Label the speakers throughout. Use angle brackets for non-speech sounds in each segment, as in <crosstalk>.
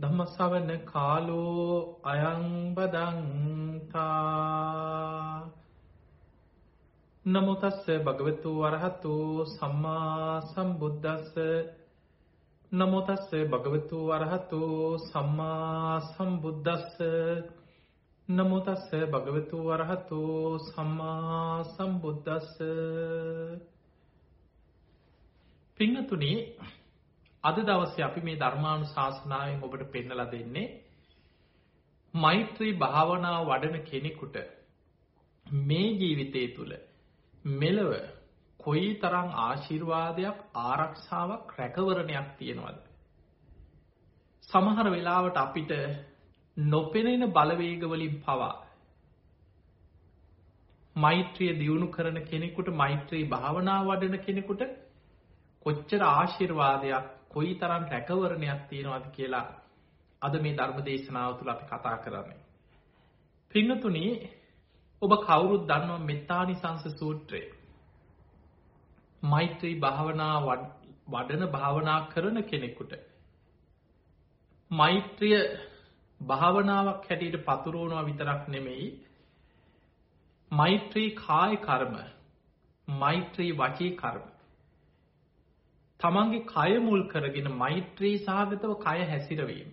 Speaker 1: ධම්මසවන කාලෝ අයං බදන්තා. නමෝ තස්ස භගවතු වරහතු සම්මා සම්බුද්දස්ස. නමෝ තස්ස භගවතු වරහතු සම්මා සම්බුද්දස්ස. නමෝ තස්ස භගවතු වරහතු සම්මා සම්බුද්දස්ස. පින්නතුනි අද දවසේ අපි මේ ධර්මානුශාසනාවෙන් ඔබට පෙන්නලා දෙන්නේ මෛත්‍රී භාවනාව වඩන කෙනෙකුට මේ ජීවිතය තුළ මෙලව කොයි තරං ආශිර්වාදයක් ආරක්ෂාවක් රැකවරණයක් තියෙනවද. සමහර වෙලාවට අපිට නොපෙනෙන බලවේගවලින් පවා මෛත්‍රිය දියුණු කරන කෙනෙකුට මෛත්‍රී භාවනා වඩන කෙනෙකුට කොච්චර ආශිර්වාදයක් කොයි තරම් රැකවරණයක් තියෙනවද කියලා අද මේ ධර්ම දේශනාව තුළ අපි කතා කරන්නේ. පිංහතුනි ඔබ කවුරුත් දන්නවා මෙත්තානිසංස සූත්‍රය. මෛත්‍රී භාවනා වඩන භාවනා කරන කෙනෙකුට. මෛත්‍රිය භාවනාවක් හැටියට පතුරුවනවා විතරක් නෙමෙයි මෛත්‍රී කාය කර්ම මෛත්‍රී වචී කර්ම තමන්ගේ කය මුල් කරගෙන මෛත්‍රී සහගතව කය හැසිරවීම.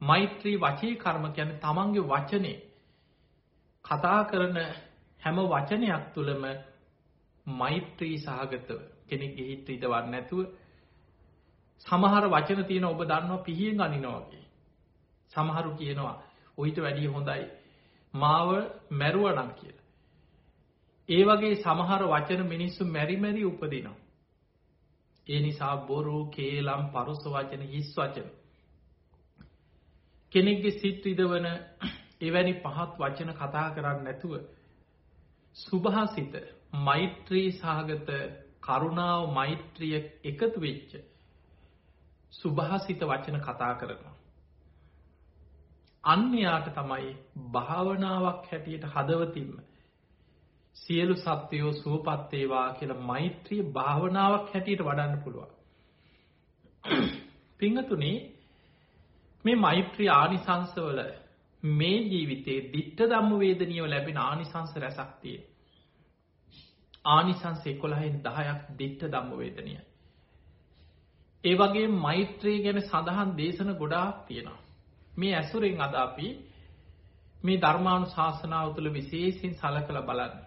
Speaker 1: මෛත්‍රී වචී කර්ම කියන තමන්ගේ වචනේ කතා කරන හැම වචනයක් තුළම මෛත්‍රී සහගතව කෙනෙක් හිත් ඉදවන්න නැතුව සමහර වචන තියෙන ඔබ දන්නවා පිහියෙන් අනිනවාගේ. සමහරු කියනවා ඔයිට වැඩිය හොඳයි මාව මැරුවනම් කියලා. ඒ වගේ සමහර වචන මිනිස්සු මැරි මැරි උපදිනවා. ඒ නිසා බොරු කේලම් පරුස වචන හිස් වචන. කෙනෙක්ගේ සිත් විදවන එවැනි පහත් වචන කතා කරන්න නැතුව සුභාසිත මෛත්‍රී සහගත කරුණාව මෛත්‍රිය එකතු වෙච්ච සුභාසිත වචන කතා කරනවා. අන්‍යයාට තමයි භාවනාවක් හැටියට හදවතින්ම සියලු සත්වයෝ සුවපත්තේවා කියල මෛත්‍රිය භාවනාවක් හැටියට වඩන්න පුළුවන්. <clears throat> පිංහතුනේ මේ මෛත්‍රී ආනිසංසවල මේ ජීවිතේ දිට්ට දම්ම වේදනියව ලැබෙන ආනිසංස රැසක්තිය. ආනිසංසේ කොළහෙන් දහයක් දිට්ට දම්ම වේදනිය. ඒ වගේ මෛත්‍රී ගැන සඳහන් දේශන ගොඩාක් තියෙනවා. මේ ඇසුරෙන් අදාපි මේ ධර්මාණු ශාසනාව තුළ විශේසින් සල කළ බලන්න.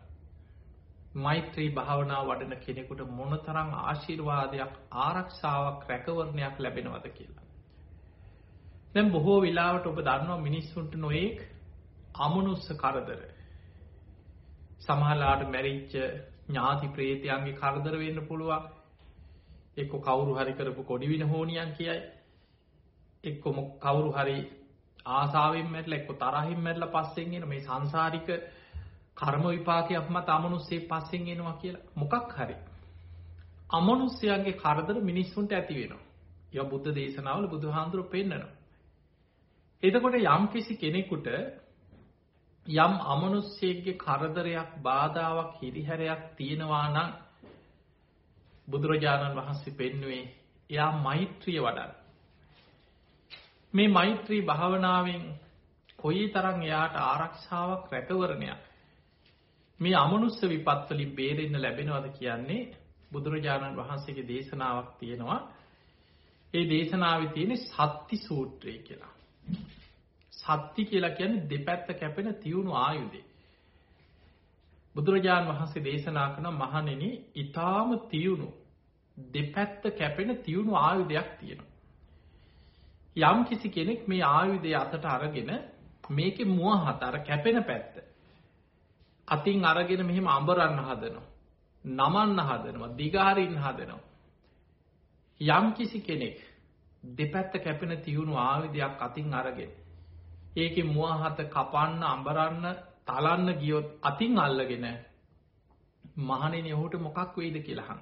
Speaker 1: මෛත්‍රී භාවනා වඩන කෙනෙකුට මොනතරං ආශිර්වාදයක් ආරක්ෂාවක් රැකවරණයක් ලැබෙනවද කියලා. දැම් බොහෝ වෙලාවට ඔබ දන්නවා මිනිස්සුන්ට නොයෙක් අමනුස්ස කරදර. සමහලාට මැරිච්ච ඥාති ප්‍රේතයන්ගේ කරදර වෙන්න පුළුවන් එක්ක කවුරු හරි කරපු කොඩිවින හෝනියන් කියයි එක්කොම කවුරු හරි ආසාාවෙන් මැටල එක්කො තරහිම් මැටල පස්සෙන්ගෙන මේ සංසාරික කර්ම විපාකයක් මත අමනුස්සේ පස්සෙන් එනවා කියලා මොකක් හරි. අමනුස්්‍යයන්ගේ කරදර මිනිස්සුන්ට ඇති වෙනවා. ය බුද්ධ දේශනාවල බුදු හාන්දුර පෙන්න්නනවා. එතකොට යම් කිසි කෙනෙකුට යම් අමනුස්්‍යයගේ කරදරයක් බාධාවක් හිරිහැරයක් තියෙනවා නම් බුදුරජාණන් වහන්සේ පෙන්නුවේ එයා මෛත්‍රිය වඩන්. මේ මෛත්‍රී භාවනාවෙන් කොයි තරං එයාට ආරක්ෂාවක් රැකවරණයක් මේ අමනුස්ස විපත්වලින් බේරෙන්න ලැබෙනවද කියන්නේ බුදුරජාණන් වහන්සේගේ දේශනාවක් තියෙනවා ඒ දේශනාව තියෙන සත්ති සූත්‍රය කියලා. සත්ති කියලා කියන්නේ දෙපැත්ත කැපෙන තියුණු ආයුදේ. බුදුරජාණන් වහන්සේ දේශනා කන මහනෙන ඉතාම තියුණු දෙපැත්ත කැපෙන තියුණු ආයුධයක් තියෙනවා. යම් කිසි කෙනෙක් මේ ආයුදය අතට අරගෙන මේක මුව හතර කැපෙන පැත්ත අතින් අරගෙන මෙහෙම අඹරන්න හදනවා. නමන්න හදනවා දිගාරින් හදනවා. යම් කිසි කෙනෙක් දෙපැත්ත කැපෙන තියුණු ආවිදයක් අතින් අරගෙන. ඒක මුවහත කපන්න අඹරන්න තලන්න ගියොත් අතින් අල්ලගෙන මහනෙන ඔහුට මොකක් වෙයිද කියලහන්.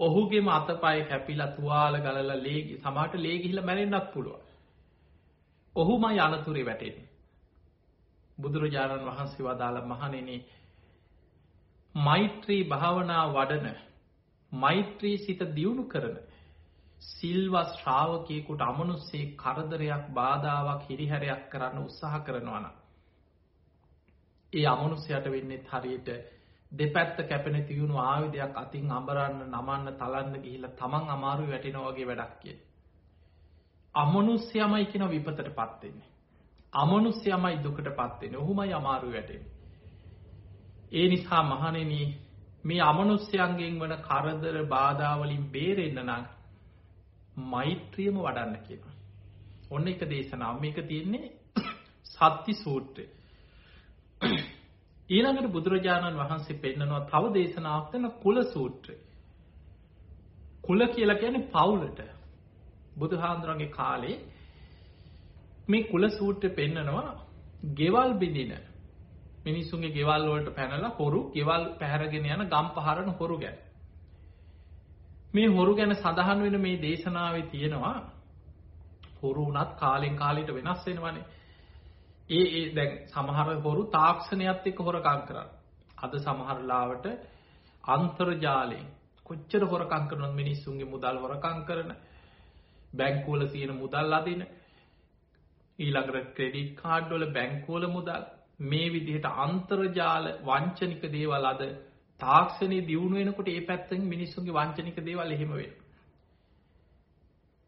Speaker 1: ඔහුගේ මතපය කැපිලා තුවාල ගලල ලේගි සමට ලේගිහිල මැරෙන්න්නක් පුළුව. ඔහුම යනතුරේ වැටෙන්. බුදුරජාණන් වහන්සේ වදාළ මහනෙනේ මෛත්‍රී භාවනා වඩන මෛත්‍රී සිත දියුණු කරන සිල්වස් ශ්‍රාවකයකුට අමනුස්සේ කරදරයක් බාධාවක් හිරිහැරයක් කරන්න උත්සාහ කරනවන. ඒ අමනුස්සයට වෙන්නෙත් හරියට දෙපැත්ත කැපෙන තියුණු ආවිදයක් අතින් අඹරන්න නමන්න තලන්න ගිහිල තමන් අමාරු වැටෙනවගේ වැඩක් කිය. අමනුස්්‍යයමයි කියන විපතට පත්වෙන්නේ. අමනුස්්‍යයමයි දුකට පත්වෙන ඔහුමයි අමාරු වැටෙන. ඒ නිසා මහනෙන මේ අමනුස්්‍යයන්ගෙන් වන කරදර බාධාවලින් බේරෙන්න්න නං මෛත්‍රියම වඩන්න කියන. ඔන්න එක දේශනාව මේක තියෙන්නේ <coughs> සත්ති සූට්‍රය. <coughs> ඊළඟට බුදුරජාණන් වහන්සේ පෙන්න්නනවා තව දේශනාවක්තන කුල සූත්‍රය. කුල කියලා කියන පවුලට බුදුහාන්දුරන්ගේ කාලේ මේ කුල සූට්‍ර පෙන්නනවා ගෙවල් බිඳින මිනිස්සුන්ගේ ගෙවල් වලට පැනලා හොරු ගෙවල් පැහැරගෙන යන ගම් පහරන හොරු ගැන. මේ හොරු ගැන සඳහන් වෙන මේ දේශනාවේ තියෙනවා හොරු වනත් කාලෙන් කාලට වෙනස් වෙනවනේ ඒ ඒ දැන් සමහර හොරු තාක්ෂණයත් එක්ක හොරකම් කරන්න. අද සමහරලාවට අන්තර්ජාලයෙන් කොච්චර හොරකම් කරනවද මිනිස්සුන්ගේ මුදල් හොරකම් කරන බැංකුවල තියෙන මුදල් අදින ඊළඟට ක්‍රෙඩිට් කාඩ් වල බැංකුවල මුදල්. මේ විදිහට අන්තර්ජාල වංචනික දේවල් අද තාක්ෂණයේ දියුණු වෙනකොට ඒ පැත්තෙන් මිනිස්සුන්ගේ වංචනික දේවල් එහෙම වෙනවා.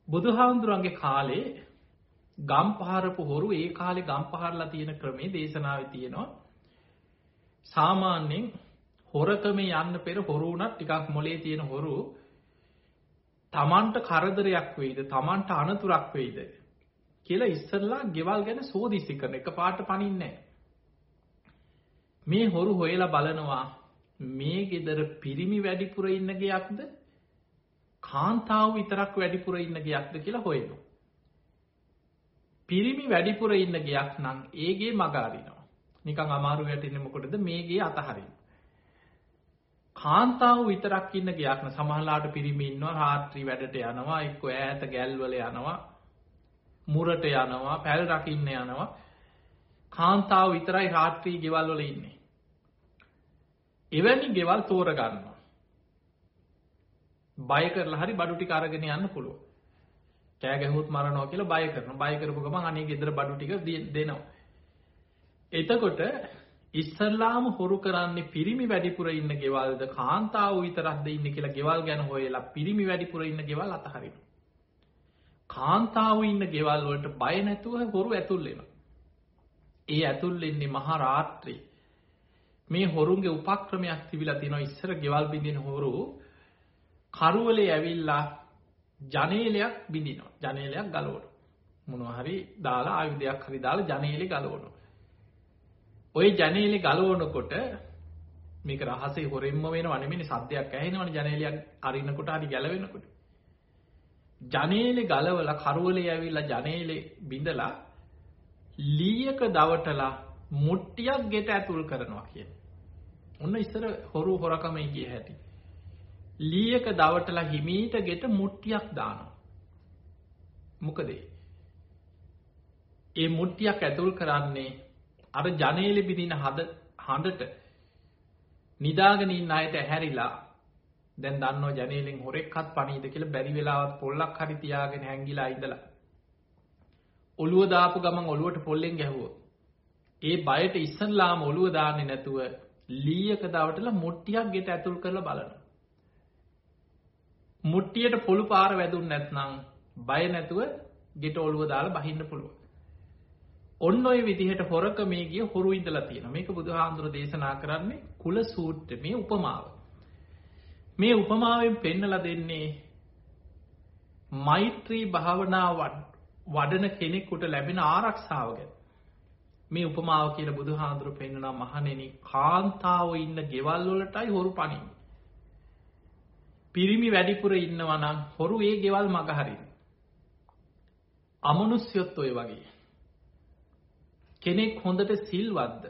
Speaker 1: බුදුහාමුදුරන්ගේ කාලේ ගම් පහරපු හොරු ඒ කාලෙ ගම් පහරලා තියෙන ක්‍රමේ දේශනාව තියෙනවා. සාමාන්‍යෙන් හොරකම යන්න පෙර හොරුුණත් ටිකක් මොලේ තියෙන හොරු තමන්ට කරදරයක් වෙයිද තමන්ට අනතුරක් වෙයිද? කියලා ඉස්සරලා ගෙවල් ගැන සෝදිසි කරන එක පාට පනින්නේ මේ හොරු හොයලා බලනවා මේ ගෙදර පිරිමි වැඩිපුර ඉන්න ගයක්ද? කාන්තාව විතරක් වැඩිපුර ඉන්න ගයක්ද කියලා හොයනවා. පිරිමි වැඩිපුර ඉන්න ගයක් නම් ඒගේ මගාරිනවා නිකං අමාරු වැටෙනමකොටද මේගේ අතහරින්. කාන්තාව විතරක් ඉන්න ගයක්න සමහලාට පිරිමින්නවා රාත්‍රී වැඩට යනවා එක්ක ඇත ගැල්වල යනවා. මුරට යනවා පැල් රකින්න යනවා කාන්තාව විතරයි රාත්‍රී ගෙවල්වල ඉන්නේ. එවැනි ගෙවල් තෝරගන්නවා. බය කරලා හරි බඩුටි කාරගෙන යන්න පුළුව. කෑ ගැහුත් මරනවා කියලා බය කරන බය කරපු ගමන් අනේ ගෙදර බඩු ටික දෙනවා. එතකොට ඉස්සල්ලාම හොරු කරන්නේ පිරිමි වැඩිපුර ඉන්න ගෙවල්ද කාන්තාව විතරක්ද ඉන්න කියලා ගෙවල් ගැන හොයලා පිරිමි වැඩිපුර ඉන්න ගෙවල් අතහරින. කාන්තාව ඉන්න ගෙවල් වලට බය නැතුව හොරු ඇතුල් වෙනවා. ඒ ඇතුල් වෙන්නේ මහා රාත්‍රී. මේ හොරුන්ගේ උපක්‍රමයක් තිබිලා තියෙනවා ඉස්සර ගෙවල් බින්දින හොරු කරුවලේ ඇවිල්ලා ජනේලයක් බිඳිනවා ජනේලයක් ගලෝට මොනහරි දාලා ආයුධයක් හරි දාලා ජනේලෙ ගලෝනු. ඔය ජනේලෙ ගලෝනකොට මේක රහසේ හොරෙන්ම වෙන වනමිනි සද්‍යයක් ඇහෙනවන ජනේලයක් අරින්නකොට හරි ගැලවෙනකොට. ජනේලෙ ගලවල කරුවලේ ඇවිල්ලා ජනේලෙ බිඳලා ලීයක දවටලා මුට්ටියක් ගෙට ඇතුල් කරනවා කිය. ඔන්න ඉස්සර හොරු හොරකමයි කිය හැටි. ලීයක දවටලා හිමීට ගෙට මුට්ටියක් දානවා. මොකදේ. ඒ මුට්ටියක් ඇතුල් කරන්නේ අර ජනේලි බිදින හද හඬට නිදාගනින් අයට ඇහැරිලා දැන් දන්න ජනේලෙන් හොරෙක්හත් පනීද කියල බැරි වෙලාවත් පොල්ලක් හරි තියාගෙන හැංගිලා ඉදලා. ඔළුව දාපු ගමන් ඔළුවට පොල්ලෙන් ගැහුවෝ. ඒ බයට ඉස්සල්ලාම ඔළුව දාන්නේ නැතුව ලීයක දවටලා මුට්ටියක් ගෙට ඇතුල් කරලා බලන. මුට්ටියට පොළු පාර වැදුන් නැත්නම් බය නැතුව ගෙට ඔළුව දාලා බහින්න පුළුව. ඔන්න ඔය විදිහට හොරක මේ ගිය හොරු ඉඳලා තියෙන මේක බුදුහාන්දුර දේශනා කරන්නේ කුල සූට්‍ර මේ උපමාව. මේ උපමාවෙන් පෙන්නල දෙන්නේ මෛත්‍රී භාවනා වඩන කෙනෙක්කුට ලැබෙන ආරක්ෂාව ගැන. මේ උපමාව කියල බුදුහාන්දුර පෙන්න්නනා මහනෙන කාන්තාව ඉන්න ගෙවල්ලොලටයි හොරු පනින්. පිරිමි වැඩිපුර ඉන්නවනම් හොරු ඒ ගෙවල් මගහරින්. අමනුස්්‍යයොත් ඔය වගේ. කෙනෙක් හොඳට සිල්වද්ද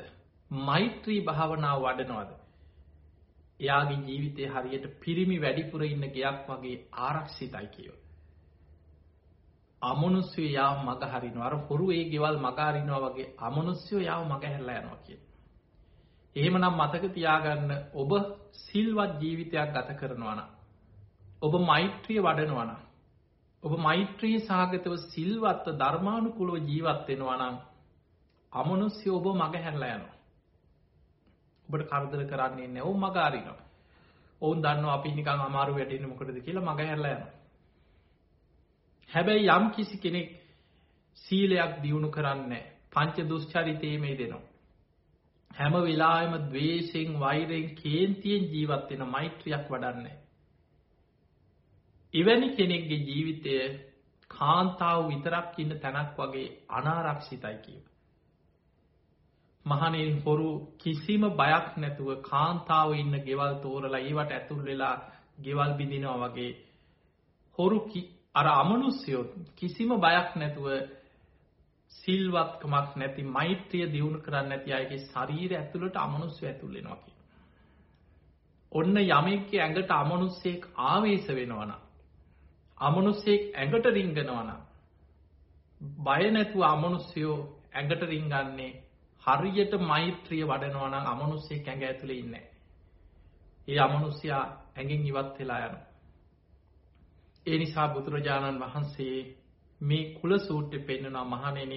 Speaker 1: මෛත්‍රී භාවනාව වඩනවද. එයාගේ ජීවිතය හරියට පිරිමි වැඩිපුර ඉන්න ගයක් වගේ ආරක්ෂිතයි කියව. අමනුස්්‍යය යාව මගහරින අර හොරු ඒ ගෙවල් මගාරිනවා වගේ අමනුස්්‍යයෝ යාව මගහැරලා යනවා කිය. එහෙමනම් මතක තියාගන්න ඔබ සිල්වත් ජීවිතයක් ගත කරනවන. ඔබ මෛත්‍රිය වඩනවන. ඔබ මෛත්‍රී සාගතව සිල්වත්ව ධර්මානුකුලව ජීවත්වෙනවනම් අමනුස්්‍ය ඔබ මග හැරලා යනවා. ඔබට කරදර කරන්නේ නැව් මගාරිනවා. ඔවුන් දන්න අපි නිකං අමාරු වැටෙන මොකටද කියලා මග හැරලා යනවා. හැබැයි යම් කිසි කෙනෙක් සීලයක් දියුණු කරන්න පංච දුෂ්චරිතයේ මේ දෙනවා. හැම වෙලාම දවේශයෙන් වෛරයෙන් කේන්තියෙන් ජීවත්වෙන මෛත්‍රියක් වඩන්නේ. එවැනි කෙනෙක්ගේ ජීවිතය කාන්තාව විතරක් ඉන්න තැනක් වගේ අනාරක්ෂිතයි කියව. මහනෙන් හොරු කිසිම බයක් නැතුව කාන්තාව ඉන්න ගෙවල් තෝරලා ඒවට ඇතුල් වෙලා ගෙවල් බිඳිනවා වගේ හොරු අර අමනුස්්‍යයොත් කිසිම බයක් නැතුව සිල්වත්කමක් නැති මෛත්‍රිය දියුණු කරන්න ඇති අයගේ ශරීර ඇතුළට අමනුස්්‍ය ඇතුල්ලෙනවාකි. ඔන්න යමෙක්ක ඇඟට අමනුස්සෙක් ආවේශ වෙනවන. අමනුස්සෙක් ඇඟට රිංගනවන. බය නැතුව අමනුස්්‍යයෝ ඇඟට රිංගන්නේ හරියට මෛත්‍රිය වඩනවන අමනුස්සේ ඇඟ ඇතුළ ඉන්න. ඒ අමනුස්්‍යයා ඇඟින් ඉවත් වෙලා යනවා. ඒ නිසා බුදුරජාණන් වහන්සේ මේ කුල සූට්‍ය පෙන්න්නනා මහනෙන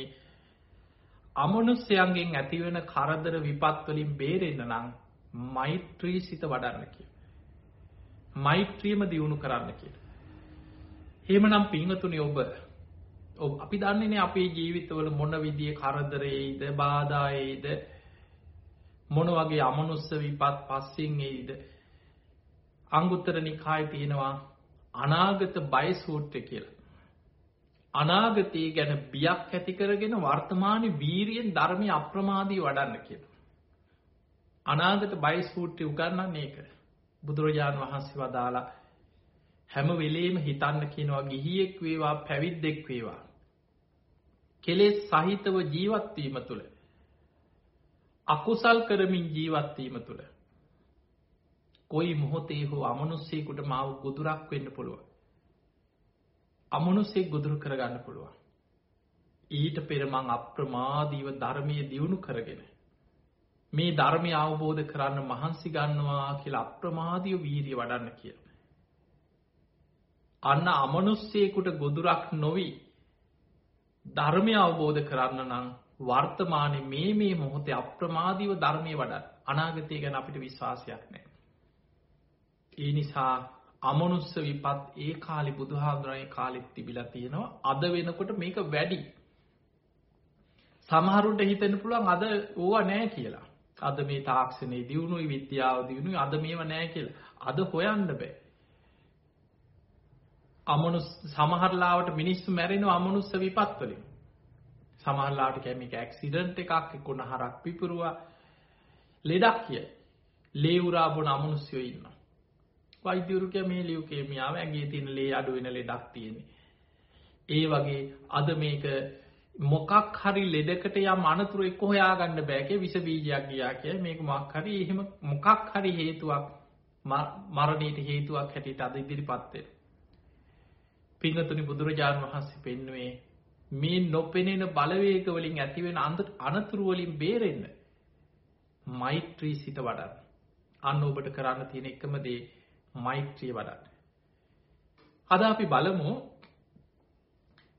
Speaker 1: අමනුස්්‍යයන්ගෙන් ඇතිවෙන කරදර විපත්වලින් බේරෙන්න්න නං මෛත්‍රී සිත වඩන්න කිය. මෛත්‍රියම දියුණු කරන්න කිය. හෙමනම් පිංහතුනි ඔබ අපි දන්නේනේ අපේ ජීවිතවල මොන විදිිය කරදරයේද බාධායේද මොන වගේ අමනුස්ස විපත් පස්සිං එයිද අංගුත්තර නිකාය තියෙනවා අනාගත බයසූට්‍ය කියල. අනාගතයේ ගැන බියක් ඇතිකරගෙන වර්තමාන වීරියෙන් ධර්මය අප්‍රමාදී වඩන්න කියල. අනාගත බයිස්කූට්ටි උගන්නන්න ඒක බුදුරජාණන් වහන්සේ වදාලා හැම වෙලේම හිතන්න කියනවා ගිහියෙක් වේවා පැවිද්දෙක් වේවා. කෙලෙස් සහිතව ජීවත්වීම තුළ. අකුසල් කරමින් ජීවත්වීම තුළ කොයි මොහොතේ හෝ අමනුස්සේකුට මාව ගොදුරක් වෙන්න පුළුව. අමනුස්සේ ගොදුරු කරගන්න පුළුවන්. ඊට පෙරමං අප්‍රමාදීව ධර්මය දියුණු කරගෙන. මේ ධර්මය අවබෝධ කරන්න මහන්සි ගන්නවා කියලා අප්‍රමාදිය වීරිය වඩන්න කියල. අන්න අමනුස්සේකුට ගොදුරක් නොවී ධර්මය අවබෝධ කරන්න නම් වර්තමානය මේ මේ මොහොතේ අප්‍රමාදීව ධර්මය වඩ අනාගතය ගැන අපිට විශ්වාසයක් නෑ. ඒ නිසා අමනුස්ස විපත් ඒ කාලි බුදුහාදුරයි කාලෙත් තිබිලා තියෙනවා අද වෙනකොට මේක වැඩි. සමහරුන්ට හිතෙන පුළුවන් අද ඕවා නෑ කියලා. අද මේ තාක්ෂණය දියුණුයි විද්‍යාව දියුණුයි අද මේව නෑ කියල. අද හොයන්න බෑ. අමනු සමහරලාවට මිනිස්සු මැරෙන අමනුස්ස විපත්වලින්. සමහරලාට කැමික ඇක්සිඩන්ට් එකක් එකොන හරක් පිපුරුවා ලෙඩක් කිය. ලේවුරා බොන අමනුස්යෝ ඉන්න. වෛද්‍යවරුකය මේ ලියවකේමියාව ඇගේ තින ලේ අඩුවෙන ලෙඩක් තියෙන්නේ. ඒ වගේ අද මේක මොකක් හරි ලෙඩකට යම් අනතුර එක්ක හොයාගන්න බෑකේ විස බීජයක් ගියා කිය මේක මක් හරි එහෙම මොකක් හරි හේතුවක් මරණීට හේතුවක් හැටියට අද ඉදිරි පත්වේ. පිංහතුනි බුදුරජාණන් වහන්සේ පෙන්නුවේ මේ නොපෙනෙන බලවේකවලින් ඇතිවෙන අන්ද අනතුරුවලින් බේරෙන්න මෛත්‍රී සිත වඩන්න අන්න ඔබට කරන්න තියෙන එකමදේ මෛත්‍රිය වඩන්න. අද අපි බලමු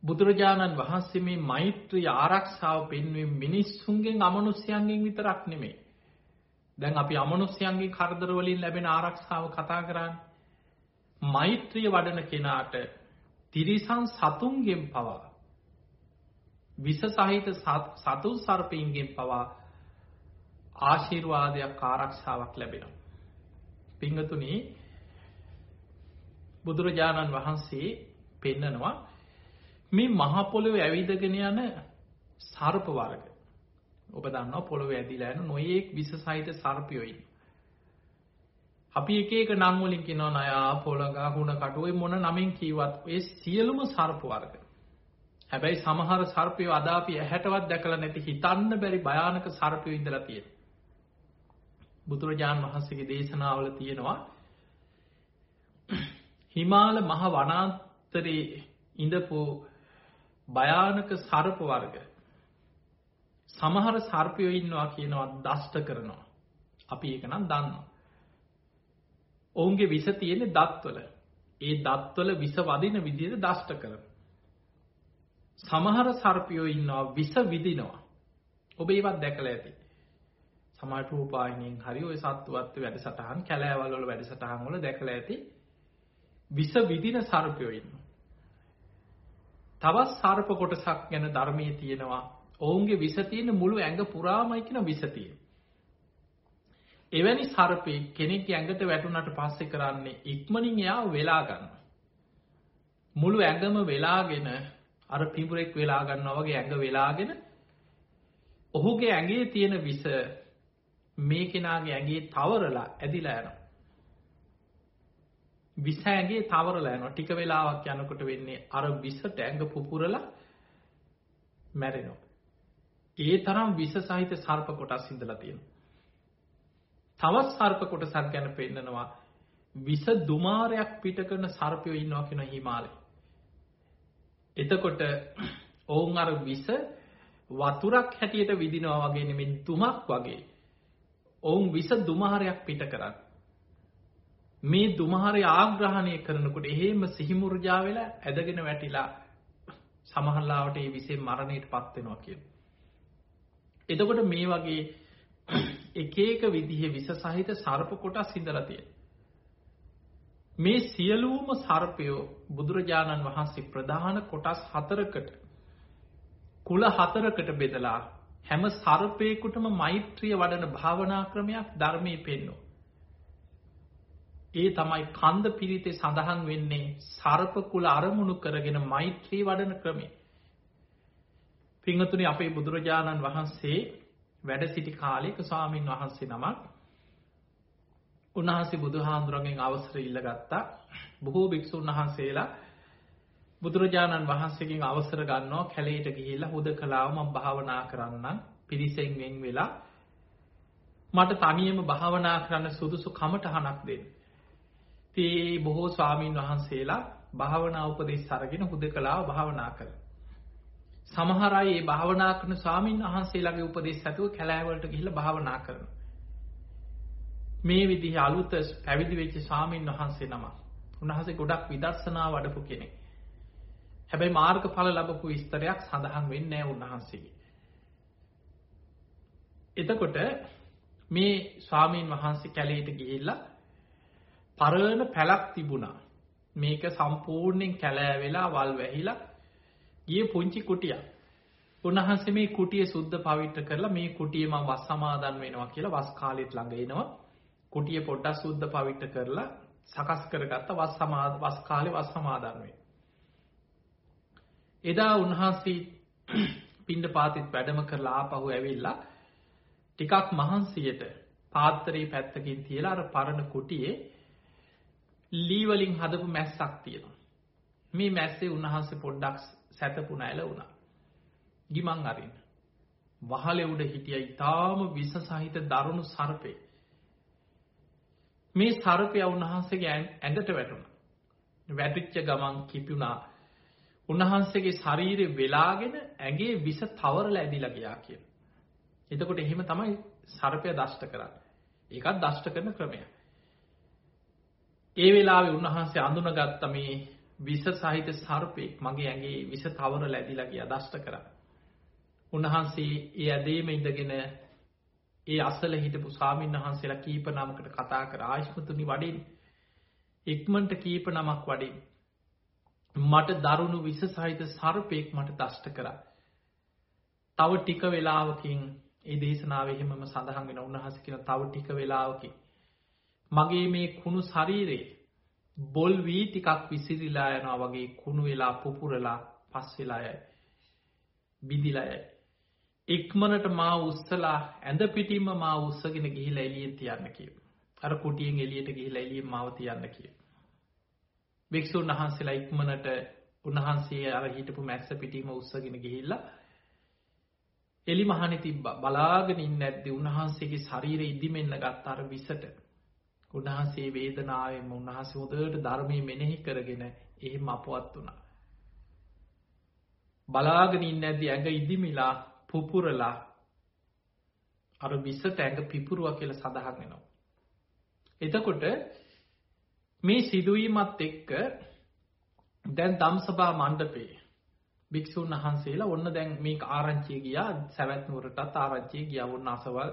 Speaker 1: බුදුරජාණන් වහන්සේ මේ මෛත්‍රී ආරක්ෂාව පෙන්වෙන් මිනිස්සුන්ගෙන් අමනුස්්‍යයන්ගෙන් විතරක් නෙමේ. දැන් අපි අමනුස්්‍යයන්ගේ කරදරවලින් ලැබෙන ආරක්ෂාව කතා කරන්න. මෛත්‍රිය වඩන කෙනාට තිරිසන් සතුන්ගෙන් පවා විස සහිත සතුන් සර්පයින්ගෙන් පවා ආශිර්වාදයක් ආරක්ෂාවක් ලැබෙනවා. පිංහතුනී බුදුරජාණන් වහන්සේ පෙන්නනවා මේ මහපොළොව ඇවිදගෙන යන සර්ප වර්ග ඔබ දන්න පොළොව ඇදිලා යන නොයෙක් විස සහිත සර්පයොයි. අපි එක එක නම් වලින් කියනවා නයා පොළගා හුණ කටුවේ මොන නමින් කීවත් ඒ සියලුම සර්ප වර්ග. හැබැයි සමහර සර්පයෝ අද අපි ඇහැටවත් දැකලා නැති හිතන්න බැරි භයානක සර්පයෝ ඉඳලා තියෙනවා. බුදුරජාණන් වහන්සේගේ දේශනාවල තියෙනවා හිමාල මහ වනාන්තරයේ ඉඳපු භයානක සර්ප වර්ග සමහර සර්පයෝ ඉන්නවා කියනවා දෂ්ට කරනවා. අපි ඒක නම් දන්නවා. ඔවුන්ගේ විස තියෙන දත්වල. ඒ දත්වල විස වදින විදිහට දෂ්ට කරන. සමහර සර්පයෝ ඉන්නවා විස විදිනවා. ඔබ ඒවත් දැකලා ඇති. සමහර රූපායනයෙන් හරි ওই සත්වත්ව වැඩසටහන් කැලෑවල් වල වැඩසටහන් වල දැකලා ඇති. විස විදින සර්පයෝ ඉන්නවා. තවත් සර්ප කොටසක් ගැන ධර්මයේ තියෙනවා. ඔවුන්ගේ විස තියෙන මුළු ඇඟ පුරාමයි කියන විස තියෙන. එවැනි සර්පේ කෙනෙක් ඇඟට වැටුණට පස්සේ කරන්නේ ඉක්මනින් එයා වෙලා ගන්න. මුළු ඇඟම වෙලාගෙන අර පිඹුරෙක් වෙලා ගන්නවා වගේ ඇඟ වෙලාගෙන ඔහුගේ ඇඟේ තියෙන විස මේ කෙනාගේ ඇගේ තවරලා ඇදිලා යනවා. විස ඇගේ තවරලා යනවා. ටික වෙලාවක් යනකොට වෙන්නේ අර විසට ඇඟ පුපුරලා මැරෙනවා. ඒ තරම් විස සහිත සර්ප කොටස් ඉඳලා තියෙනවා. තවත් සර්ප කොටසක් ගැන පෙන්නනවා විස දුමාරයක් පිට කරන සර්පයෝ ඉන්නවා කියන හිමාලේ. එතකොට <clears throat> ඔවුන් අර විස වතුරක් හැටියට විදිනවා වගේ නෙමෙයි තුමක් වගේ. ඔවුන් විස දුමාරයක් පිට කරන්න. මේ දුමාරය ආග්‍රහණය කරනකොට එහෙම සිහිමුර්ජා වෙලා ඇදගෙන වැටිලා සමහරලාවට ඒ විසේ මරණයට පත්වෙනවා කියන. එතකොට මේ වගේ <coughs> එක එක විදිහ විස සහිත සර්ප කොටස් හිඳලා තියෙන. මේ සියලූම සර්පයෝ බුදුරජාණන් වහන්සේ ප්‍රධාන කොටස් හතරකට කුල හතරකට බෙදලා හැම සර්පයකුටම මෛත්‍රිය වඩන භාවනා ක්‍රමයක් ධර්මය පෙන්නෝ. ඒ තමයි කන්ද පිරිතේ සඳහන් වෙන්නේ සර්පකුල අරමුණු කරගෙන මෛත්‍රී වඩන ක්‍රමේ. පිංහතුනි අපේ බුදුරජාණන් වහන්සේ වැඩ සිටි කාලෙක ස්වාමීන් වහන්සේ නමක් උන්වහන්සේ බුදුහාන්දුරගෙන් අවසර ඉල්ල ගත්තා බොහෝ භික්‍ෂූන් වහන්සේලා බුදුරජාණන් වහන්සේකින් අවසර ගන්නවා. කැලේට ගිහිල්ලා හුද කලාවම භාවනා කරන්න පිරිසෙන් වෙන් වෙලා මට තනියම භාවනා කරන්න සුදුසු කමටහනක් දෙන්න. තේ බොහෝ ස්වාමීන් වහන්සේලා භාවනා උපදෙස් සරගෙන හුද කලාව භාවනා කර. සමහරයි ඒ භාවනා කරන ස්වාමීන් වහන්සේලාගේ උපදෙස් ඇතුව කැලෑවලට ගිහිල භාවනා කරන. මේ විදිහ අලුත පැවිදි වෙච්ච ස්වාමීන් වහන්සේ නම උන්හසේ ගොඩක් විදර්ශනා වඩපු කෙනෙක්. හැබැයි මාර්ග පල ලබපු විස්තරයක් සඳහන් වෙන්නෑ උන්වහන්සේගේ. එතකොට මේ ස්වාමීන් වහන්සේ කැලේට ගිහිල්ලා පරණ පැලක් තිබුණා. මේක සම්පූර්ණයෙන් කැලෑ වෙලා වල් වැහිලා ගිය පුංචි කුටියක්. උන්වහන්සේ මේ කුටිය සුද්ධ පවිත්‍ර කරලා මේ කුටිය මම වස් සමාදන් වෙනවා කියලා වස් කාලෙත් ළඟ එනවා. කුටිය පොඩ්ඩක් සුද්ධ පවිත්‍ර කරලා සකස් කරගත්ත වස් සමාද වස් කාලේ වස් සමාදන් වෙනවා. එදා උන්වහන්සේ <clears throat> පින්ඩ පාතිත් වැඩම කරලා ආපහු ඇවිල්ලා ටිකක් මහන්සියට පාත්තරයේ පැත්තකින් තියලා අර පරණ කුටියේ ලීවලින් හදපු මැස්සක් තියෙනවා. මේ මැස්සේ උන්වහන්සේ පොඩ්ඩක් සැතපුන ඇල වුණා. ගිමං අරින්න. වහලෙ උඩ හිටිය ඉතාම විස සහිත දරුණු සර්පය. මේ සර්පය උන්වහන්සේගේ ඇඟට වැටුණ. වැටිච්ච ගමන් කිපුණා උන්වහන්සේගේ ශරීරය වෙලාගෙන ඇගේ විස තවරල ඇදිලා ගියා කියන. එතකොට එහෙම තමයි සර්පය දෂ්ට කරන්න. ඒකත් දෂ්ට කරන ක්‍රමය. ඒ වෙලාවෙ උන්වහන්සේ අඳුනගත්ත මේ විස සහිත සර්පයෙක් මගේ ඇගේ විස තවර ලැදිලා ගිය දෂ්ට කර. උන්වහන්සේ ඒ ඇදේම ඉඳගෙන ඒ අසල හිටපු සාමීන් වහන්සේලා කීප නමකට කතා කර. ආශ්මතුනි වඩින් ඉක්මන්ට කීප නමක් වඩින් මට දරුණු විස සහිත සර්පයෙක් මට දෂ්ට කරා. තව ටික වෙලාවකින් ඒ දේශනාව එහෙමම සඳහන් වෙන උන්වහන්සේ කියන තව ටික වෙලාවකින්. මගේ මේ කුණු ශරීරයේ බොල් වී ටිකක් විසිරිලා යනවා වගේ කුණු වෙලා පුපුරලා පස් වෙලා යයි. බිදිලා යයි. ඉක්මනට මා උස්සලා ඇඳ පිටින්ම මා උස්සගෙන ගිහිලා එළියෙන් තියන්න කියමු. අර කුටියෙන් එලියට ගිහිලා එළියෙන් මාව තියන්න කිය. භික්ෂුන් වහන්සේලා ඉක්මනට උන්වහන්සේ අර හිටපු මැස්ස පිටීම උස්සගෙන ගිහිල්ලා එලි මහනි තිබ්බා බලාගෙන ඉන්න ඇද්දි උන්වහන්සේගේ ශරීරය ඉදිමෙන්න ගත්ත අර විසට උන්වහන්සේ වේදනාවෙන්ම උන්වහන්සේ හොඳට ධර්මයේ මෙනෙහි කරගෙන එහෙම අපවත් වුණා. බලාගෙන ඉන්න ඇද්දි ඇඟ ඉදිමිලා පුපුරලා අර විසට ඇඟ පිපුරුවා කියලා සඳහන් වෙනවා. එතකොට මේ සිදුවීමත් එක්ක දැන් දම්සභා මණ්ඩපේ භික්ෂූන් වහන්සේලා ඔන්න දැන් මේක ආරංචිය ගියා සවැත් නුවරටත් ආරංචිය ගියා ඔන්න අසවල්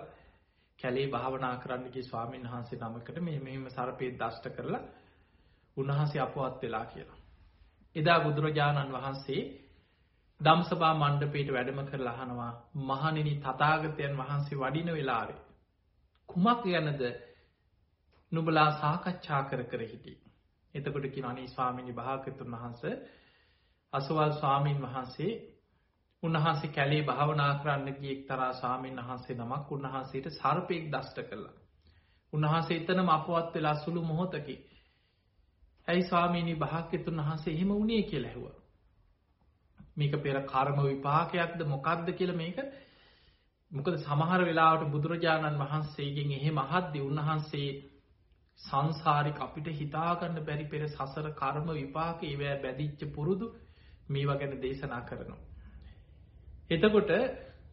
Speaker 1: කැලේ භාවනා කරන්න ගිය ස්වාමීන් වහන්සේ නමකට මේ මෙහෙම සර්පේ දෂ්ට කරලා උන්වහන්සේ අපවත් වෙලා කියලා. එදා බුදුරජාණන් වහන්සේ දම්සභා මණ්ඩපයට වැඩම කරලා අහනවා මහණෙනි තථාගතයන් වහන්සේ වඩින වෙලාවේ කුමක් ගැනද නුඹලා සාකච්ඡා කර කර හිටියේ. එතකොට කියනවා අනේ ස්වාමීනි භාග්‍යතුන් වහන්සේ අසවල් ස්වාමීන් වහන්සේ උන්වහන්සේ කැලේ භාවනා කරන්න ගිය එක්තරා ස්වාමීන් වහන්සේ නමක් උන්වහන්සේට සර්පෙක් දෂ්ට කළා. උන්වහන්සේ එතනම අපවත් වෙලා සුළු මොහොතකින් ඇයි ස්වාමීනි භාග්‍යතුන් වහන්සේ එහෙම වුණේ කියලා ඇහුවා. මේක පෙර කර්ම විපාකයක්ද මොකක්ද කියලා මේක මොකද සමහර වෙලාවට බුදුරජාණන් වහන්සේගෙන් එහෙම අහද්දී උන්වහන්සේ සංසාරික අපිට හිතාගන්න බැරි පෙර සසර කර්ම විපාක ඒවැ බැදිච්ච පුරුදු මේවා ගැන දේශනා කරනවා. එතකොට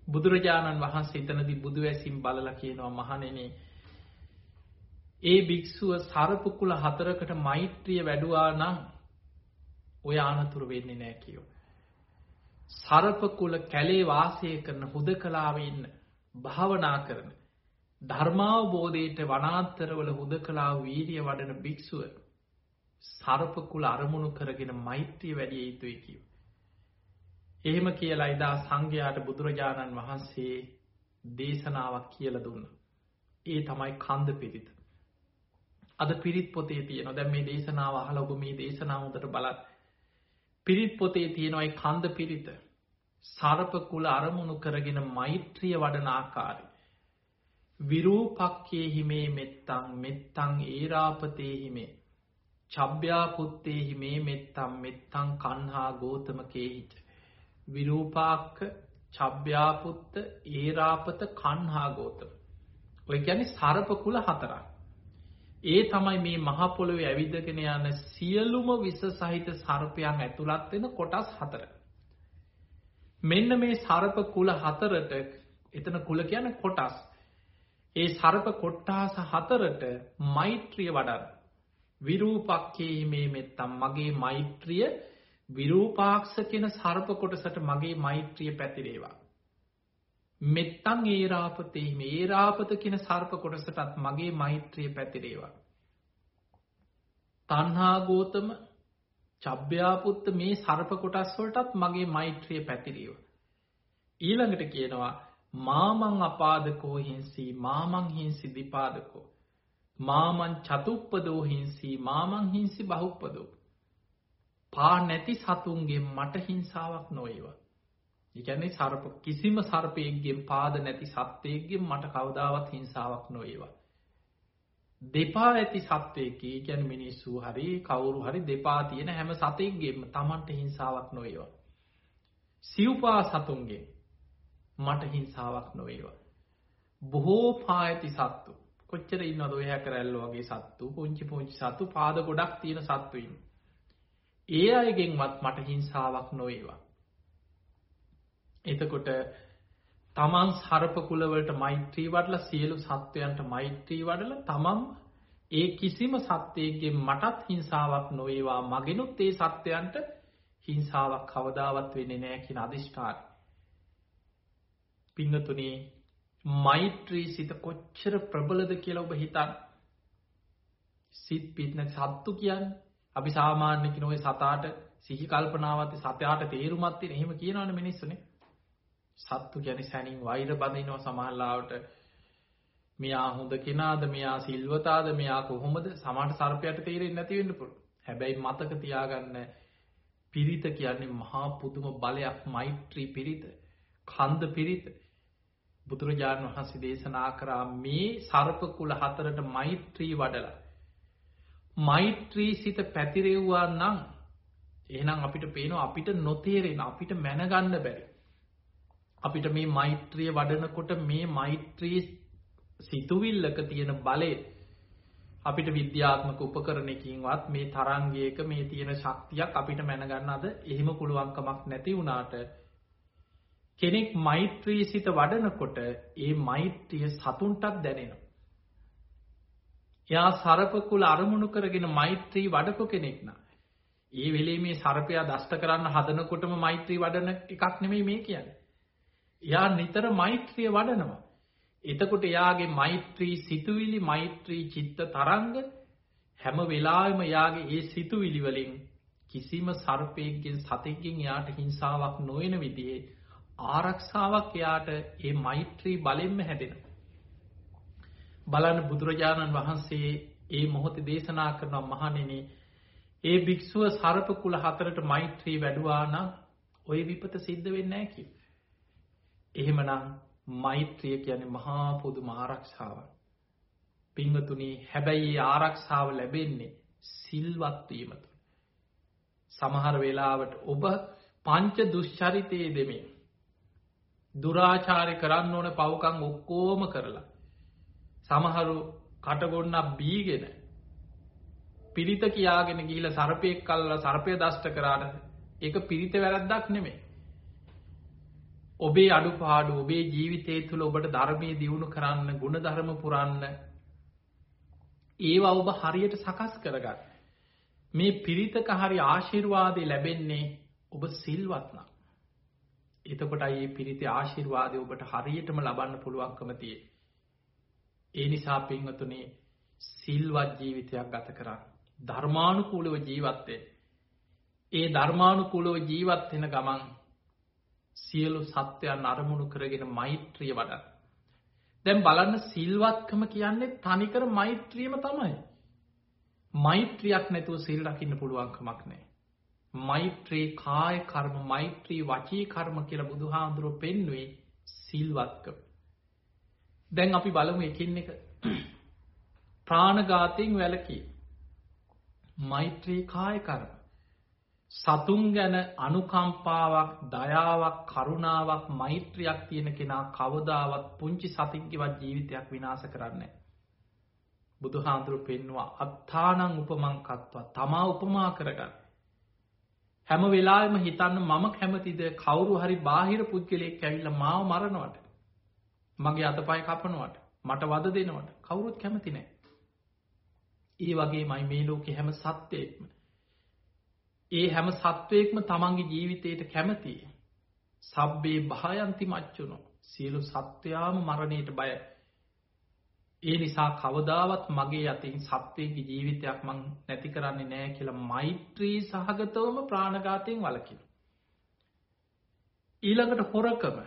Speaker 1: බුදුරජාණන් වහන්සේ එතනදි බුදු ඇසිම් බලලා කියනවා මහණෙනි ඒ භික්ෂුව සරපුකුල හතරකට මෛත්‍රිය වැඩුවා නම් ඔය ආනතුරු වෙන්නේ නැහැ කියෝ. සරපකුල කැලේ වාසය කරන හුදකලාව ඉන්න භාවනා කරන ධර්මාවබෝධයට වනාන්තරවල හුදකලා වීරිය වඩන භික්ෂුව සරපකුල අරමුණු කරගෙන මෛත්‍රිය වැඩිය යුතුයි කියව. එහෙම කියලා එදා සංඝයාට බුදුරජාණන් වහන්සේ දේශනාවක් කියල දුන්න. ඒ තමයි කන්ද පිරිත. අද පිරිත් පොතේ තියෙන දැ මේ දේශනාව අහලොබ මේ දේශනාවතට බලත් පිරිත් පොතේ තියෙනවයි කන්ද පිරිත සරපකුල අරමුණු කරගෙන මෛත්‍රිය වඩන ආකාරය. විරූපක්කේ හිමේ මෙත්තං මෙත්තං ඒරාපතේ හිමේ චබ්‍යාපුත්තේ හිමේ මෙත්තම් මෙත්තං කන්හා ගෝතමකේහිට විරූපාක්ක චබ්‍යාපුත්ත ඒරාපත කන්හා ගෝතම ඔය ගැන සරපකුල හතරක් ඒ තමයි මේ මහපොළොව ඇවිදගෙන යන සියලුම විස සහිත සර්පයන් ඇතුළත් වෙන කොටස් හතර. මෙන්න මේ සරප කුල හතරට එතන කුල කියන කොටස්. ඒ සරප කොට්ටාස හතරට මෛත්‍රිය වඩන් විරූපක්කේ මේ මෙත්තම් මගේ මෛත්‍රිය විරූපාක්ෂ කියන සර්ප කොටසට මගේ මෛත්‍රිය පැතිරේවා. මෙත්තං ඒරාපතේ මේ ඒරාපත කියන සර්ප කොටසටත් මගේ මෛත්‍රිය පැතිරේවා. තන්හාගෝතම චබ්‍යාපුත්ත මේ සර්ප කොටස් වලටත් මගේ මෛත්‍රිය පැතිරීව. ඊළඟට කියනවා මාමං අපාදකෝ හිංසී මාමං හිංසි දිපාදකෝ. මාමන් චතුප්පදෝ හිංසී මාමං හිංසි බහුප්පදෝ. පා නැති සතුන්ගේ මට හිංසාවක් නොඒවා. එකන්නේ සර්ප කිසිම සර්පයක්ගෙන් පාද නැති සත්වයක්ගෙන් මට කවදාවත් හිංසාවක් නොඒවා. දෙපා ඇති සත්වයකි ගැන මිනිස්සු හරි කවුරු හරි දෙපා තියෙන හැම සතයක්ගේම තමන්ට හිංසාවක් නොඒවා. සිව්පා සතුන්ගේ මට හිංසාවක් නොවේවා. බොහෝ පාඇති සත්තු කොච්චර ඉන්න දොයහැ කරැල්ල වගේ සත්තු පුංචි පුංචි සතු පාද ගොඩක් තියෙන සත්තුයින්. ඒ අයගෙන්වත් මට හිංසාවක් නොවේවා. එතකොට තමන් සරපකුලවලට මෛත්‍රී වඩල සියලු සත්වයන්ට මෛත්‍රී වඩල තමම් ඒ කිසිම සත්‍යයගේ මටත් හිංසාවක් නොවේවා මගෙනුත් ඒ සත්‍යයන්ට හිංසාවක් කවදාවත් වෙන්නේ නෑකින අධිෂ්ඨාන. පින්නතුනේ මෛත්‍රී සිත කොච්චර ප්‍රබලද කියලා ඔබ හිතන් සිත් පිත්න සත්තු කියන්න අපි සාමාන්‍යක නොව සතාට සිහි කල්පනාවත් සතයාට තේරුමත්ති එහෙම කියනවන මිනිස්සුනේ. සත්තු ගැන සැනින් වෛර බඳනවා සමහල්ලාවට මෙයා හොඳ කෙනාද? මෙයා සිල්වතාද? මෙයා කොහොමද? සමට සර්පයට තේරෙන් නැතිවෙන්න පුළ හැබැයි මතක තියාගන්න පිරිත කියන්නේ මහා පුදුම බලයක් මෛත්‍රී පිරිත කන්ද පිරිත. බුදුරජාණන් වහන්සේ දේශනා කරා මේ සර්ප කුල හතරට මෛත්‍රී වඩලා. මෛත්‍රී සිත පැතිරෙව්වා නම් එහෙනම් අපිට පේනවා අපිට නොතේරෙන අපිට මැනගන්න බැරි. අපිට මේ මෛත්‍රිය වඩනකොට මේ මෛත්‍රී සිතුවිල්ලක තියෙන බලය අපිට විද්‍යාත්මක උපකරණයකින්වත් මේ තරංගයක මේ තියෙන ශක්තියක් අපිට මැනගන්න අද එහෙම පුළුවන්කමක් නැති වුණාට කෙනෙක් මෛත්‍රී සිත වඩනකොට ඒ මෛත්‍රිය සතුන්ටත් දැනෙන. එයා සරපකුල අරමුණු කරගෙන මෛත්‍රී වඩපු කෙනෙක්නා. ඒ වෙලේ මේ සර්පයා දෂ්ට කරන්න හදනකොටම මෛත්‍රී වඩන එකක් නෙමෙයි මේ කියන්නේ. එයා නිතර මෛත්‍රිය වඩනවා. එතකොට එයාගේ මෛත්‍රී සිතුවිලි මෛත්‍රී චිත්ත තරංග හැම වෙලාවෙම යාගේ ඒ සිතුවිලි වලින් කිසිම සර්පයකින් සතෙක්ගෙන් යාට හිංසාවක් නොවන විදිහේ ආරක්ෂාවක් එයාට ඒ මෛත්‍රී බලෙන්ම හැදෙන. බලන්න බුදුරජාණන් වහන්සේ ඒ මොහොතේ දේශනා කරන මහණෙනි ඒ භික්ෂුව සර්ප කුල හතරට මෛත්‍රී වැඩුවා නම් ওই විපත සිද්ධ වෙන්නේ නැහැ කිව්වා. එහෙමනම් මෛත්‍රිය කියන්නේ මහා පොදු ආරක්ෂාවක්. පින්වතුනි හැබැයි ආරක්ෂාව ලැබෙන්නේ සිල්වත් වීම තුළ. සමහර වෙලාවට ඔබ පංච දුෂ්චරිතයේ දෙමින් දුරාචාරය කරන්න ඕන පව්කම් ඔක්කොම කරලා සමහරු කටගොන්නක් බීගෙන පිරිත කියාගෙන ගිහිලා සර්පයෙක් කල්ලා සර්පය දෂ්ට කරාට ඒක පිරිත වැරද්දක් නෙමෙයි. ඔබේ අඩුපාඩු ඔබේ ජීවිතය තුළ ඔබට ධර්මය දියුණු කරන්න ගුණධර්ම පුරන්න ඒවා ඔබ හරියට සකස් කරගන්න. මේ පිරිතක හරි ආශිර්වාදය ලැබෙන්නේ ඔබ සිල්වත්නම්. එතකොට ඒ පිරිති ආශිර්වාදය ඔබට හරියටම ලබන්න පුළුවන්කම තිය. ඒ නිසා පින්වතුනේ සිල්වත් ජීවිතයක් ගත කරන්න. ධර්මානුකූලව ජීවත්තේ. ඒ ධර්මානුකූලව ජීවත්වෙන ගමන් සියලු සත්‍යයන් අරමුණු කරගෙන මෛත්‍රිය වඩ. දැම් බලන්න සිල්වත්කම කියන්නේ තනිකර මෛත්‍රියම තමයි. මෛත්‍රියක් නැතුව සිල් රකින්න පුළුවන්කමක් නෑ. මෛත්‍රී කාය කර්ම මෛත්‍රී වචී කර්ම කියල බුදු හාන්දුරුව පෙන්නුවේ සිල්වත්කම. දැන් අපි බලමු එකින් එක ප්‍රාණගාතයෙන් වැලකී. මෛත්‍රී කාය කරම. සතුන් ගැන අනුකම්පාවක් දයාවක් කරුණාවක් මෛත්‍රියක් තියෙන කෙනා කවදාවත් පුංචි සතින්කිවත් ජීවිතයක් විනාස කරන්නේ. බුදු හාන්දුරු පෙන්වා අත්තානං උපමංකත්වා තමා උපමා කරගන්න. හැම වෙලාම හිතන්න මම කැමතිද කවුරු හරි බාහිර පුද්ගලයෙක් ඇවිල්ල මාව මරණවට. මගේ අතපයි කපනුවට මට වද දෙනවට කවුරුත් කැමති නෑ. ඒ වගේ මයි මේ ලෝකෙ හැම සත්‍යයෙක්ම. ඒ හැම සත්වයෙක්ම තමන්ගේ ජීවිතයට කැමති. සබ්බේ භායන්ති මච්චුණු සියලු සත්‍යයාම මරණයට බය. ඒ නිසා කවදාවත් මගේ අතින් සත්වයගේ ජීවිතයක් මං නැති කරන්නේ නෑ කියලා මෛත්‍රී සහගතවම ප්‍රාණගාතයෙන් වලකින. ඊළඟට හොරකම